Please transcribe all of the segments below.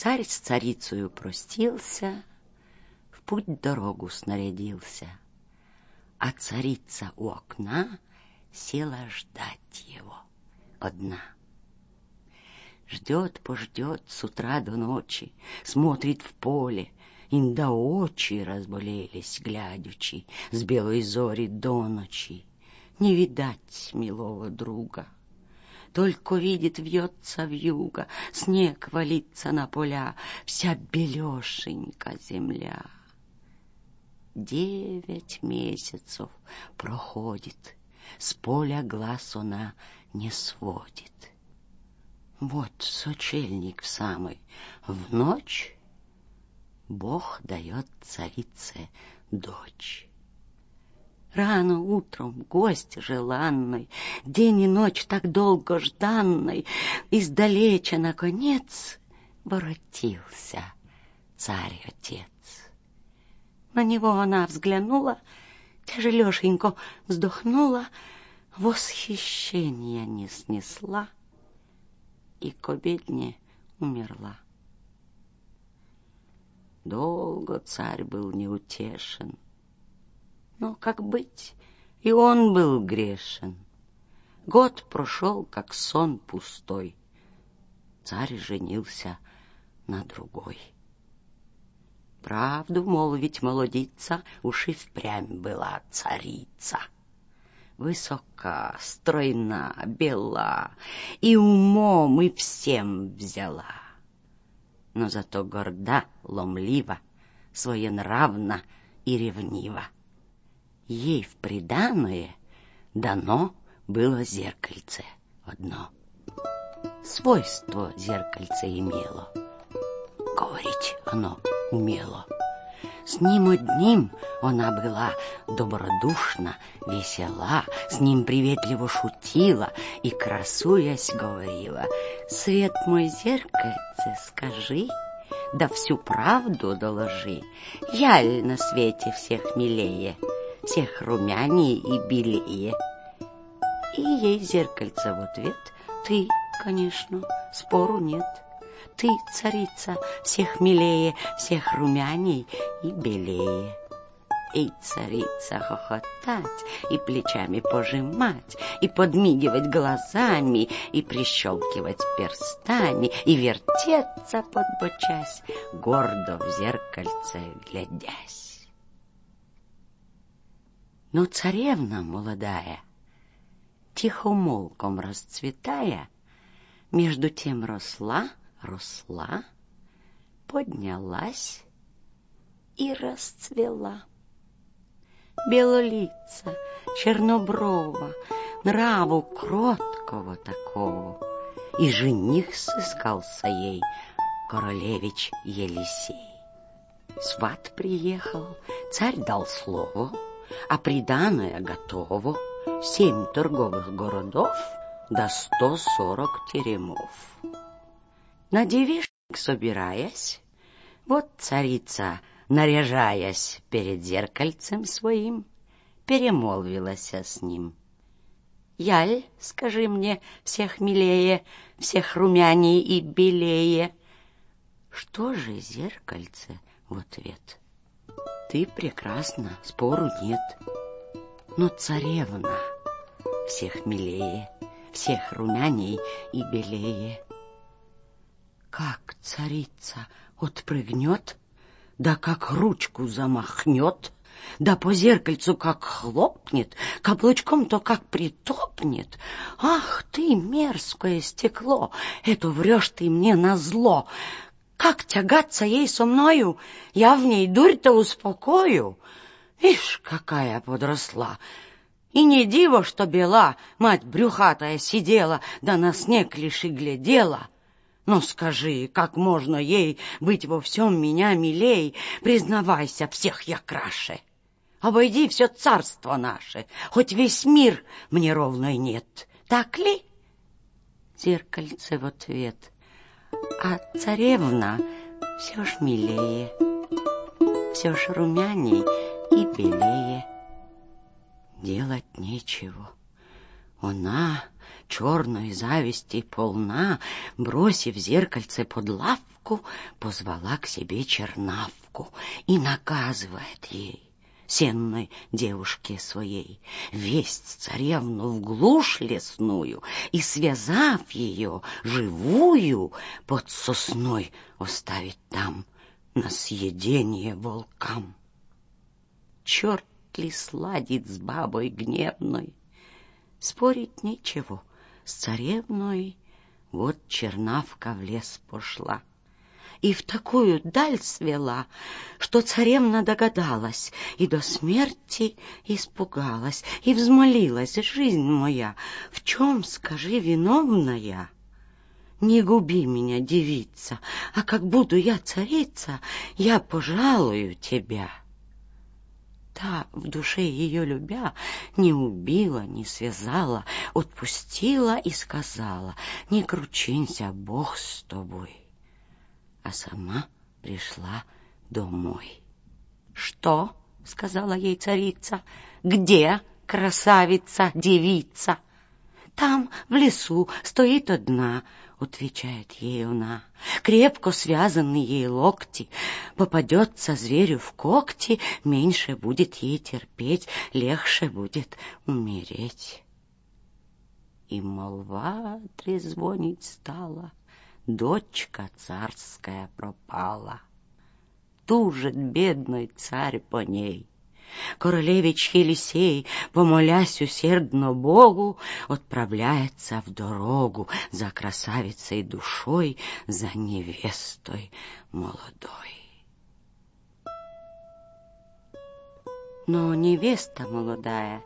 Царь с царицею простился, в путь дорогу снарядился, а царица у окна села ждать его одна. Ждет, пождет с утра до ночи, смотрит в поле, Инда очи разболелись, глядячи, с белой зори до ночи. Не видать милого друга. Только видит, вьется вьюга, снег валится на поля, вся белешенька земля. Девять месяцев проходит, с поля глаз она не сводит. Вот сочельник самый, в ночь Бог дает царице дочь. Рано утром гость желанный, День и ночь так долго жданный, Издалеча, наконец, воротился царь-отец. На него она взглянула, Тяжелешенько вздохнула, Восхищения не снесла И к обедне умерла. Долго царь был неутешен. Но как быть, и он был грешен. Год прошел, как сон пустой. Царь женился на другой. Правду молвить молодица уж и впрямь была царица. Высока, стройна, бела, и умом и всем взяла но зато горда, ломлива, своенравна и ревнива. Ей в приданое дано было зеркальце одно. Свойство зеркальце имело. Говорить оно умело. С ним одним она была добродушна, весела, с ним приветливо шутила и, красуясь, говорила, «Свет мой зеркальце, скажи, да всю правду доложи, я ли на свете всех милее, всех румянее и белее?» И ей зеркальце в ответ, «Ты, конечно, спору нет» ты, царица, всех милее, всех румяней и белее. И царица хохотать, и плечами пожимать, и подмигивать глазами, и прищелкивать перстами, и вертеться подбочась, гордо в зеркальце глядясь. Но царевна молодая, тихомолком расцветая, между тем росла, росла, поднялась и расцвела. Белолица, черноброва, нраву кроткого такого, и жених сыскался ей, королевич Елисей. Сват приехал, царь дал слово, а приданое готово, семь торговых городов сто сорок теремов. На девишник собираясь, вот царица, наряжаясь перед зеркальцем своим, перемолвилась с ним. Яль, скажи мне, всех милее, всех румяней и белее. Что же зеркальце в ответ? Ты прекрасна, спору нет. Но царевна всех милее, всех румяней и белее. Как царица отпрыгнет, да как ручку замахнет, да по зеркальцу как хлопнет, каблучком то как притопнет. Ах ты, мерзкое стекло, это врешь ты мне на зло. Как тягаться ей со мною, я в ней дурь-то успокою. Ишь, какая подросла! И не диво, что бела, мать брюхатая сидела, да на снег лишь и глядела — но скажи, как можно ей быть во всем меня милей? Признавайся, всех я краше. Обойди все царство наше, хоть весь мир мне ровной нет. Так ли? Зеркальце в ответ. А царевна все ж милее, все ж румяней и белее. Делать нечего. Она, черной зависти полна, бросив зеркальце под лавку, позвала к себе чернавку и наказывает ей сенной девушке своей, весть царевну в глушь лесную и, связав ее живую, под сосной оставить там на съедение волкам. Черт ли сладит с бабой гневной? Спорить нечего, с царевной вот чернавка в лес пошла и в такую даль свела, что царевна догадалась и до смерти испугалась, и взмолилась, жизнь моя, в чем, скажи, виновная? Не губи меня, девица, а как буду я царица, я пожалую тебя. Та, в душе ее любя, не убила, не связала, отпустила и сказала, не кручинься, Бог с тобой а сама пришла домой. «Что?» — сказала ей царица. «Где красавица, девица?» «Там, в лесу, стоит одна», — отвечает ей она. «Крепко связаны ей локти. Попадется зверю в когти, меньше будет ей терпеть, легче будет умереть». И молва трезвонить стала дочка царская пропала. Тужит бедный царь по ней. Королевич Елисей, помолясь усердно Богу, отправляется в дорогу за красавицей душой, за невестой молодой. Но невеста молодая,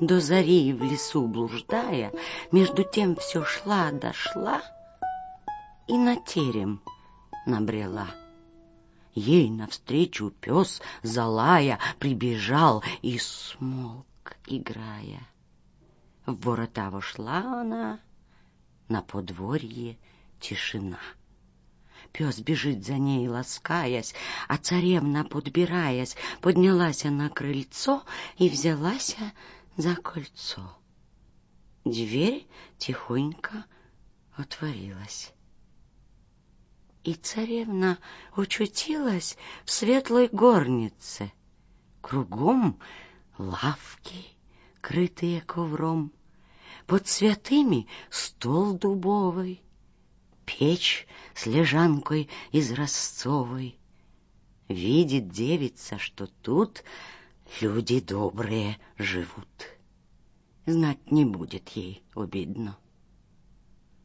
до зари в лесу блуждая, между тем все шла-дошла, и на терем набрела. Ей навстречу пес, залая, прибежал и смолк, играя. В ворота вошла она, на подворье тишина. Пес бежит за ней, ласкаясь, а царевна, подбираясь, поднялась на крыльцо и взялась за кольцо. Дверь тихонько отворилась и царевна очутилась в светлой горнице. Кругом лавки, крытые ковром, под святыми стол дубовый, печь с лежанкой из росцовой. Видит девица, что тут люди добрые живут. Знать не будет ей обидно.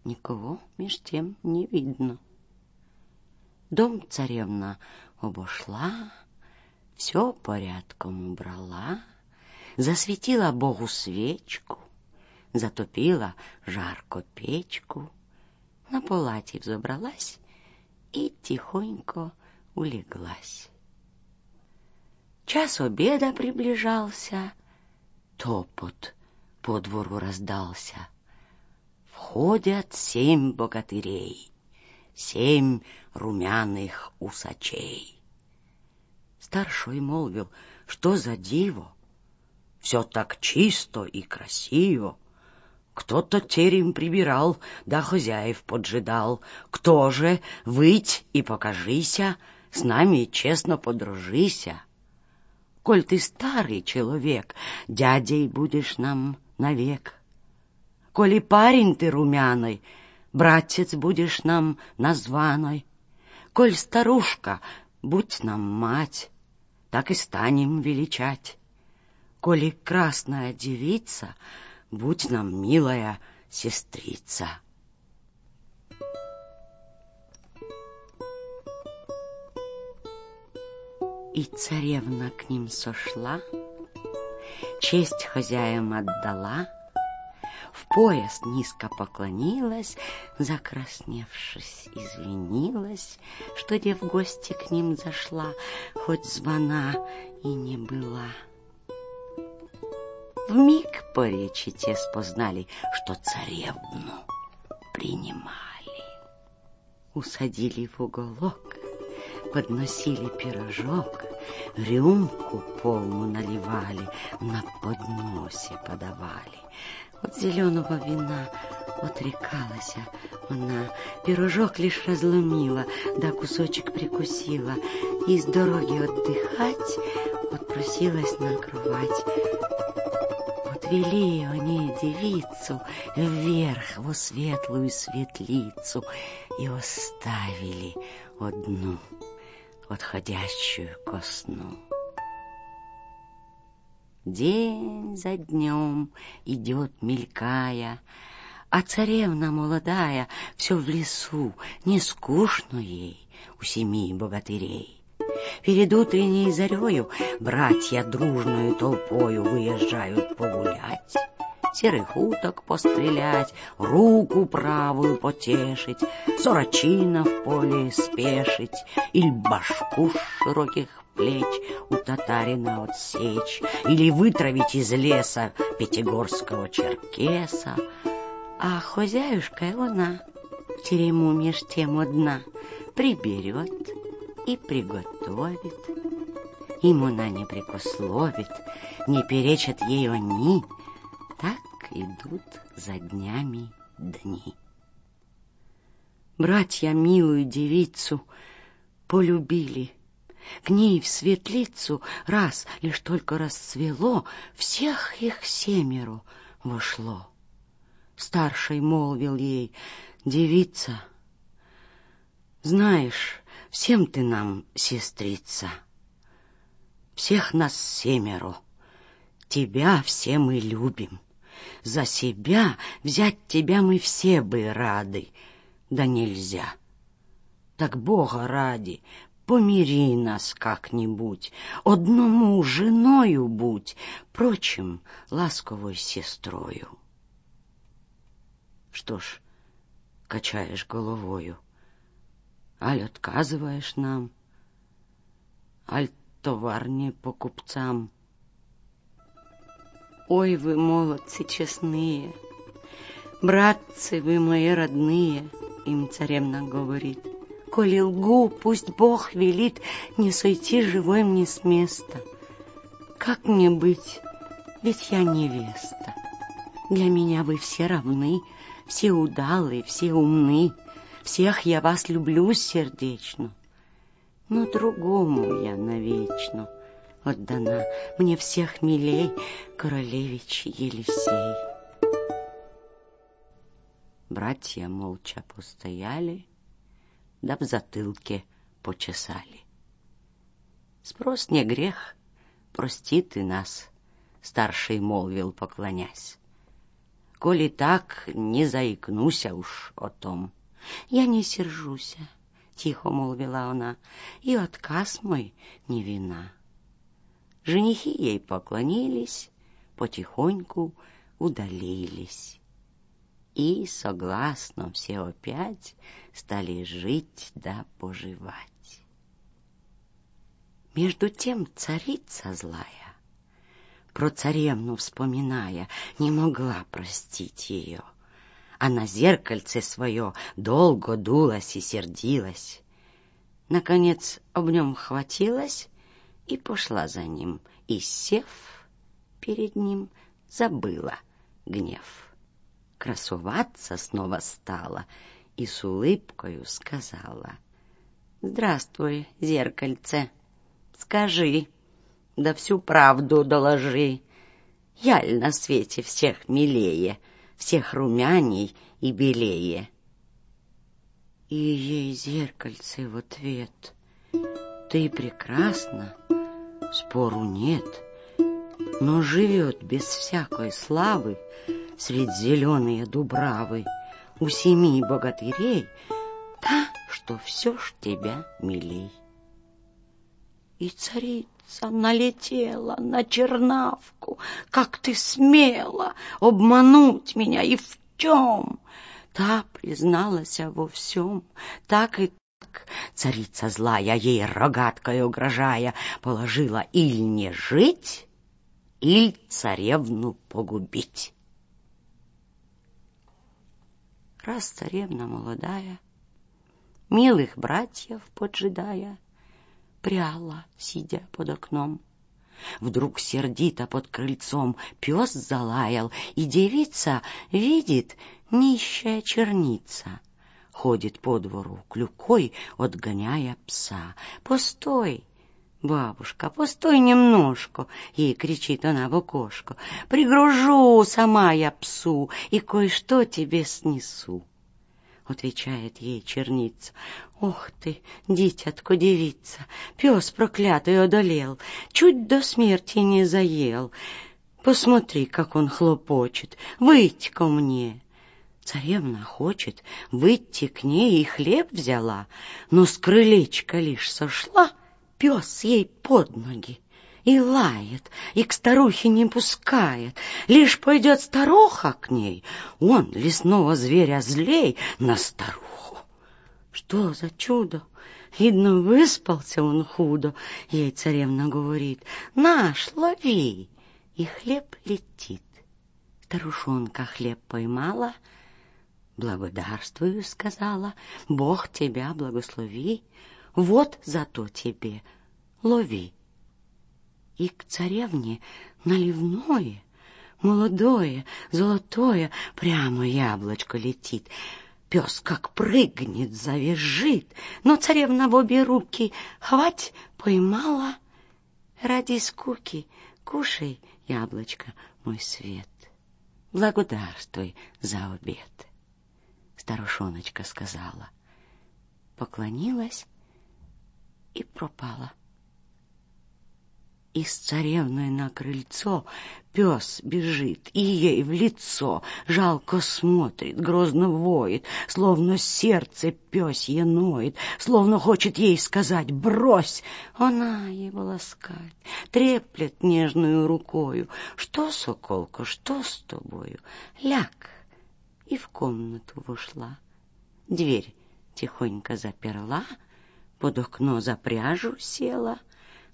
Никого меж тем не видно. Дом царевна обошла, все порядком убрала, засветила Богу свечку, затопила жарко печку, на палате взобралась и тихонько улеглась. Час обеда приближался, топот по двору раздался. Входят семь богатырей семь румяных усачей. Старший молвил, что за диво, все так чисто и красиво. Кто-то терем прибирал, да хозяев поджидал. Кто же, выть и покажися, с нами честно подружися. Коль ты старый человек, дядей будешь нам навек. Коли парень ты румяный, братец будешь нам названой. Коль старушка, будь нам мать, так и станем величать. Коли красная девица, будь нам милая сестрица. И царевна к ним сошла, честь хозяям отдала — в пояс низко поклонилась, закрасневшись, извинилась, что где в гости к ним зашла, хоть звона и не была. В миг по речи те спознали, что царевну принимали. Усадили в уголок, подносили пирожок, рюмку полную наливали, на подносе подавали От зеленого вина отрекалась она, пирожок лишь разломила, да кусочек прикусила, и с дороги отдыхать отпросилась на кровать. Отвели они девицу вверх во светлую светлицу и оставили одну, отходящую ко сну. День за днем идет, мелькая, а царевна молодая все в лесу, не скучно ей у семи богатырей. Перед утренней зарею братья дружную толпою выезжают погулять, серых уток пострелять, руку правую потешить, сорочина в поле спешить или башку широких плеч у татарина отсечь, или вытравить из леса пятигорского черкеса, а хозяюшка она в терему меж тем одна приберет и приготовит. Им она не прикословит, не перечат ей они. Так идут за днями дни. Братья милую девицу полюбили. К ней в светлицу раз лишь только расцвело, всех их семеро вошло старший молвил ей, девица, знаешь, всем ты нам сестрица. Всех нас семеро, тебя все мы любим. За себя взять тебя мы все бы рады, да нельзя. Так Бога ради, помири нас как-нибудь, одному женою будь, прочим, ласковой сестрою. Что ж, качаешь головою, аль отказываешь нам, аль товарни покупцам. Ой, вы молодцы честные, братцы вы мои родные, им царевна говорит. Коли лгу, пусть Бог велит не сойти живой мне с места. Как мне быть, ведь я невеста. Для меня вы все равны, все удалые, все умны, всех я вас люблю сердечно. Но другому я навечно отдана, мне всех милей королевич Елисей. Братья молча постояли, да в затылке почесали. Спрос не грех, прости ты нас, старший молвил, поклонясь коли так, не заикнуся уж о том. Я не сержуся, тихо молвила она, и отказ мой не вина. Женихи ей поклонились, потихоньку удалились. И согласно все опять стали жить да поживать. Между тем царица злая про царевну вспоминая, не могла простить ее. А на зеркальце свое долго дулась и сердилась. Наконец об нем хватилась и пошла за ним, и, сев перед ним, забыла гнев. Красоваться снова стала и с улыбкою сказала. «Здравствуй, зеркальце, скажи, да всю правду доложи. Яль на свете всех милее, всех румяней и белее. И ей зеркальце в ответ. Ты прекрасна, спору нет, но живет без всякой славы средь зеленые дубравы у семи богатырей та, что все ж тебя милей. И царица налетела на чернавку. Как ты смела обмануть меня и в чем? Та призналась во всем, так и так. Царица злая, ей рогаткой угрожая, положила или не жить, или царевну погубить. Раз царевна молодая, милых братьев поджидая, пряла, сидя под окном. Вдруг сердито под крыльцом пес залаял, и девица видит нищая черница. Ходит по двору клюкой, отгоняя пса. «Постой!» «Бабушка, постой немножко!» — ей кричит она в окошко. «Пригружу сама я псу и кое-что тебе снесу!» Отвечает ей черница. «Ох ты, дитятко девица, пес проклятый одолел, чуть до смерти не заел. Посмотри, как он хлопочет, выйти ко мне!» Царевна хочет выйти к ней и хлеб взяла, но с крылечка лишь сошла — пес ей под ноги и лает, и к старухе не пускает. Лишь пойдет старуха к ней, он лесного зверя злей на старуху. Что за чудо? Видно, выспался он худо, ей царевна говорит. Наш, лови! И хлеб летит. Старушонка хлеб поймала, благодарствую, сказала, Бог тебя благослови. Вот зато тебе лови. И к царевне наливное, молодое, золотое, прямо яблочко летит. Пес как прыгнет, завизжит, но царевна в обе руки хвать поймала. Ради скуки кушай яблочко, мой свет. Благодарствуй за обед. Старушоночка сказала, поклонилась и пропала. И с царевной на крыльцо пес бежит, и ей в лицо жалко смотрит, грозно воет, словно сердце пёсье ноет, словно хочет ей сказать «брось». Она его ласкать, треплет нежную рукою. «Что, соколка, что с тобою?» «Ляг!» И в комнату вошла. Дверь тихонько заперла, под окно за пряжу села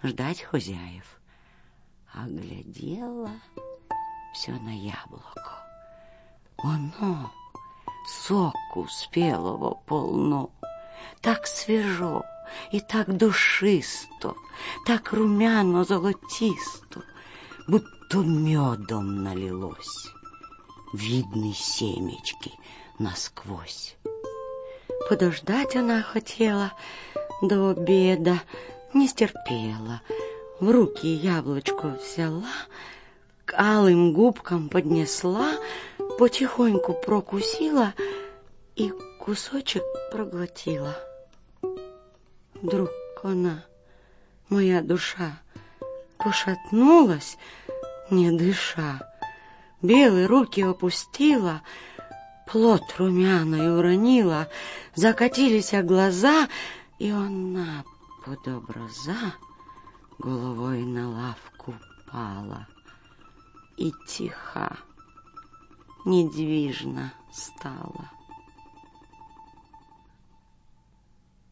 ждать хозяев. А глядела все на яблоко. Оно соку спелого полно, так свежо и так душисто, так румяно-золотисто, будто медом налилось. Видны семечки насквозь. Подождать она хотела, до обеда не стерпела. В руки яблочко взяла, к алым губкам поднесла, потихоньку прокусила и кусочек проглотила. Вдруг она, моя душа, пошатнулась, не дыша, белые руки опустила, плод румяной уронила, закатились глаза — и она под образа головой на лавку пала и тиха, недвижно стала.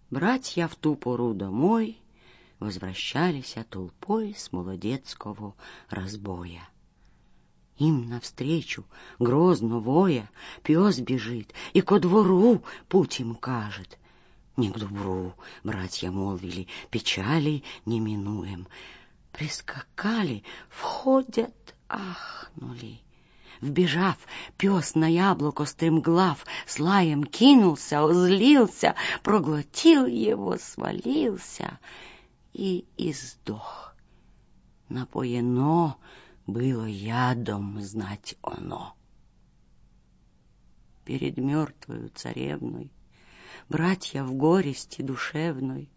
Братья в ту пору домой возвращались толпой с молодецкого разбоя. Им навстречу, грозно воя, пес бежит и ко двору путь им кажет — не к добру, братья молвили, печали не минуем. Прискакали, входят, ахнули. Вбежав, пес на яблоко стремглав, с лаем кинулся, озлился, проглотил его, свалился и издох. Напоено было ядом знать оно. Перед мертвою царевной братья в горести душевной,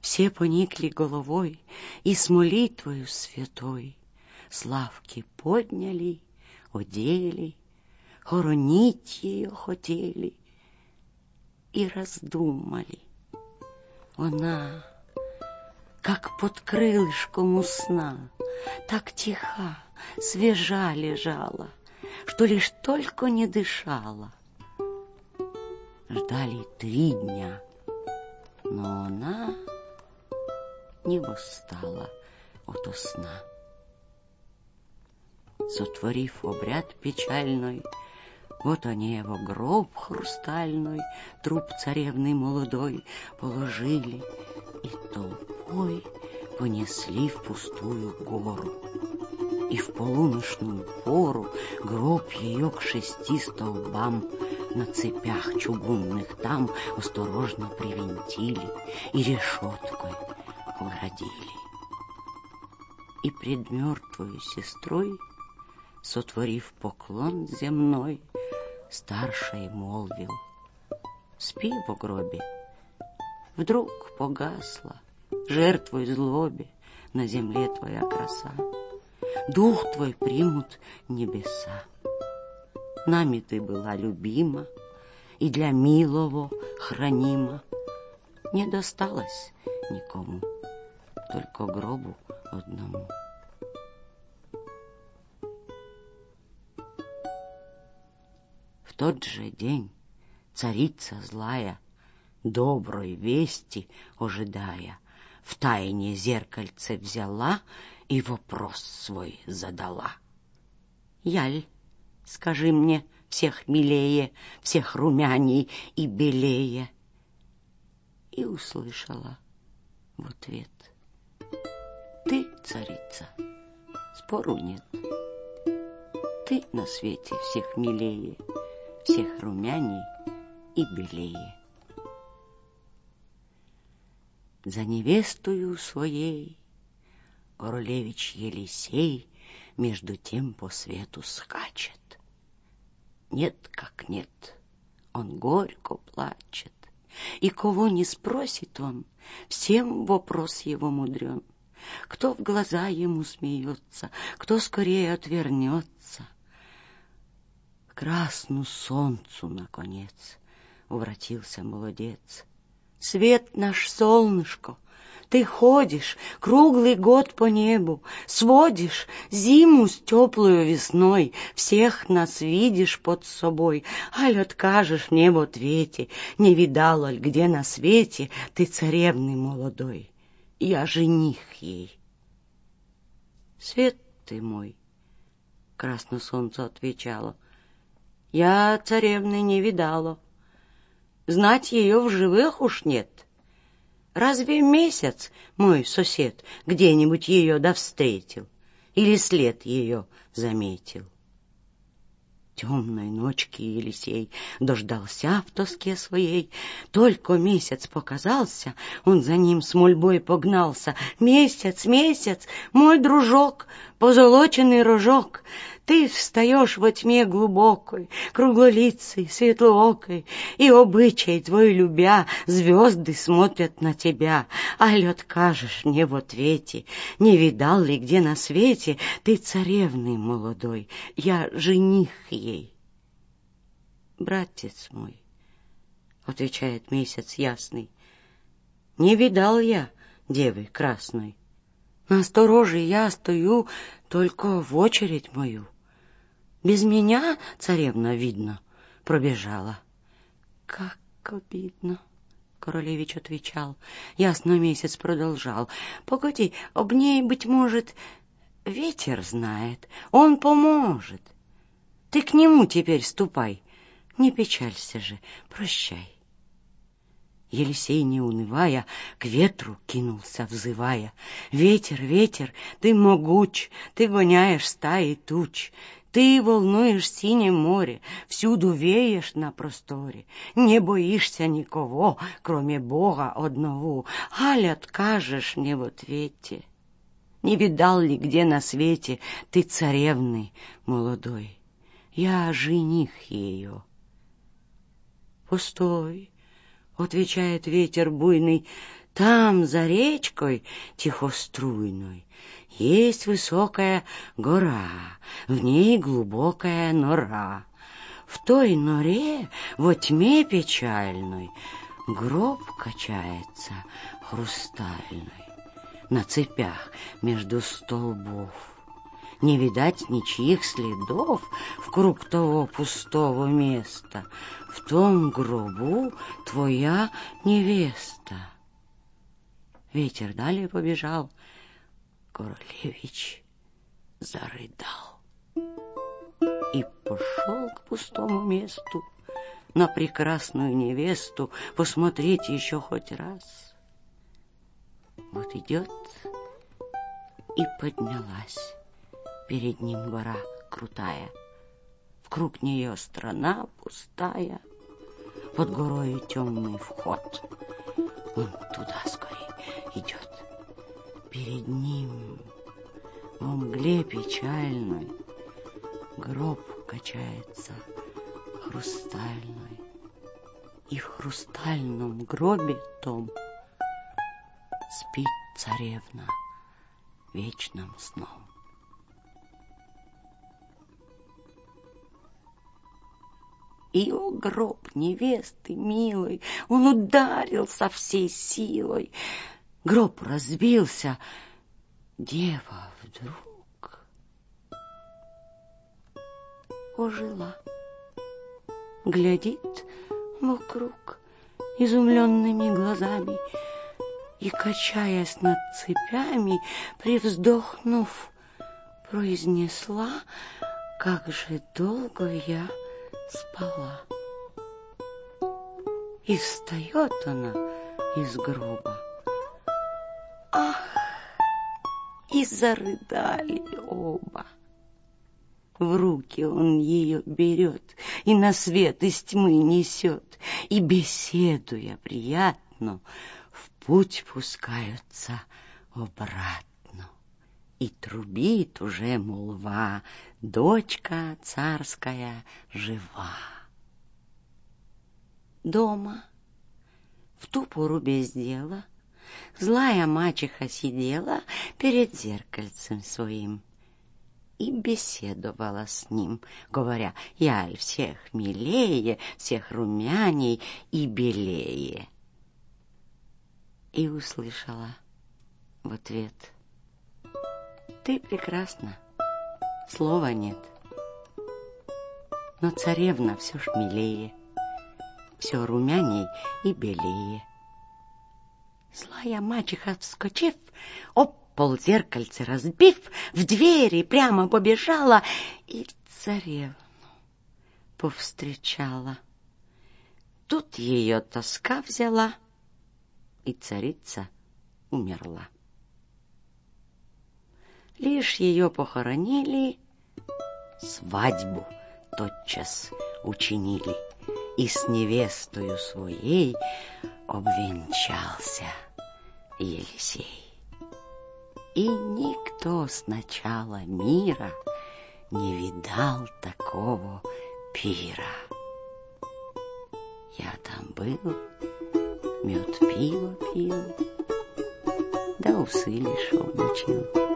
все поникли головой и с молитвою святой славки подняли, одели, хоронить ее хотели и раздумали. Она, как под крылышком у сна, так тиха, свежа лежала, что лишь только не дышала ждали три дня, но она не восстала ото сна. Сотворив обряд печальный, вот они его гроб хрустальный, труп царевны молодой положили, и толпой понесли в пустую гору. И в полуночную пору гроб ее к шести столбам на цепях чугунных там осторожно привинтили и решеткой оградили. И пред мертвою сестрой, сотворив поклон земной, старший молвил, спи в гробе. Вдруг погасла жертвой злобе на земле твоя краса. Дух твой примут небеса. Нами ты была любима и для милого хранима. Не досталось никому, только гробу одному. В тот же день царица злая, доброй вести ожидая, в тайне зеркальце взяла и вопрос свой задала. Яль, скажи мне, всех милее, всех румяней и белее. И услышала в ответ. Ты, царица, спору нет. Ты на свете всех милее, всех румяней и белее. За невестою своей Орлевич Елисей между тем по свету скачет. Нет, как нет, он горько плачет. И кого не спросит он, всем вопрос его мудрен. Кто в глаза ему смеется, кто скорее отвернется. К красну солнцу, наконец, обратился молодец. Свет наш солнышко — ты ходишь круглый год по небу, сводишь зиму с теплую весной, всех нас видишь под собой, аль откажешь мне в ответе, не видала ль где на свете ты царевны молодой, я жених ей. Свет ты мой, красно солнце отвечало, я царевны не видала, знать ее в живых уж нет — Разве месяц мой сосед где-нибудь ее да встретил или след ее заметил? Темной ночки Елисей дождался в тоске своей. Только месяц показался, он за ним с мольбой погнался. Месяц, месяц, мой дружок, позолоченный рожок, ты встаешь во тьме глубокой, круглолицей, светлоокой, и обычай твой любя, звезды смотрят на тебя. Аль откажешь мне в ответе, не видал ли где на свете ты царевный молодой, я жених ей. Братец мой, отвечает месяц ясный, не видал я девы красной. На стороже я стою только в очередь мою. Без меня царевна, видно, пробежала. Как обидно. Королевич отвечал. Ясно месяц продолжал. Погоди, об ней, быть может, ветер знает. Он поможет. Ты к нему теперь ступай. Не печалься же, прощай. Елисей, не унывая, к ветру кинулся, взывая. Ветер, ветер, ты могуч, ты гоняешь стаи туч. Ты волнуешь синее море, всюду веешь на просторе, не боишься никого, кроме Бога одного, аль откажешь мне в ответе. Не видал ли где на свете ты царевный молодой? Я жених ее. Пустой, отвечает ветер буйный, там, за речкой тихоструйной, есть высокая гора, в ней глубокая нора. В той норе, во тьме печальной, гроб качается хрустальный на цепях между столбов. Не видать ничьих следов в круг того пустого места. В том гробу твоя невеста. Ветер далее побежал, Королевич зарыдал и пошел к пустому месту на прекрасную невесту посмотреть еще хоть раз. Вот идет И поднялась перед ним гора крутая. Вкруг нее страна пустая, под горой темный вход. Он туда скорее идет. Перед ним в мгле печальной гроб качается хрустальной. И в хрустальном гробе том спит царевна вечным сном. И, о, гроб невесты милой, он ударил со всей силой. Гроб разбился, дева вдруг ожила. Глядит вокруг изумленными глазами и, качаясь над цепями, привздохнув, произнесла, как же долго я спала. И встает она из гроба. Ах, и зарыдали оба. В руки он ее берет и на свет из тьмы несет, и, беседуя приятно, в путь пускаются обратно. И трубит уже молва, дочка царская жива. Дома, в ту пору без дела, злая мачеха сидела перед зеркальцем своим и беседовала с ним, говоря, я всех милее, всех румяней и белее. И услышала в ответ, ты прекрасна, слова нет. Но царевна все ж милее, все румяней и белее. Злая мачеха, вскочив, об пол зеркальце разбив, в двери прямо побежала и царевну повстречала. Тут ее тоска взяла, и царица умерла. Лишь ее похоронили, свадьбу тотчас учинили, и с невестою своей обвенчался Елисей. И никто с начала мира не видал такого пира. Я там был, мед пиво пил, да усы лишь мочил.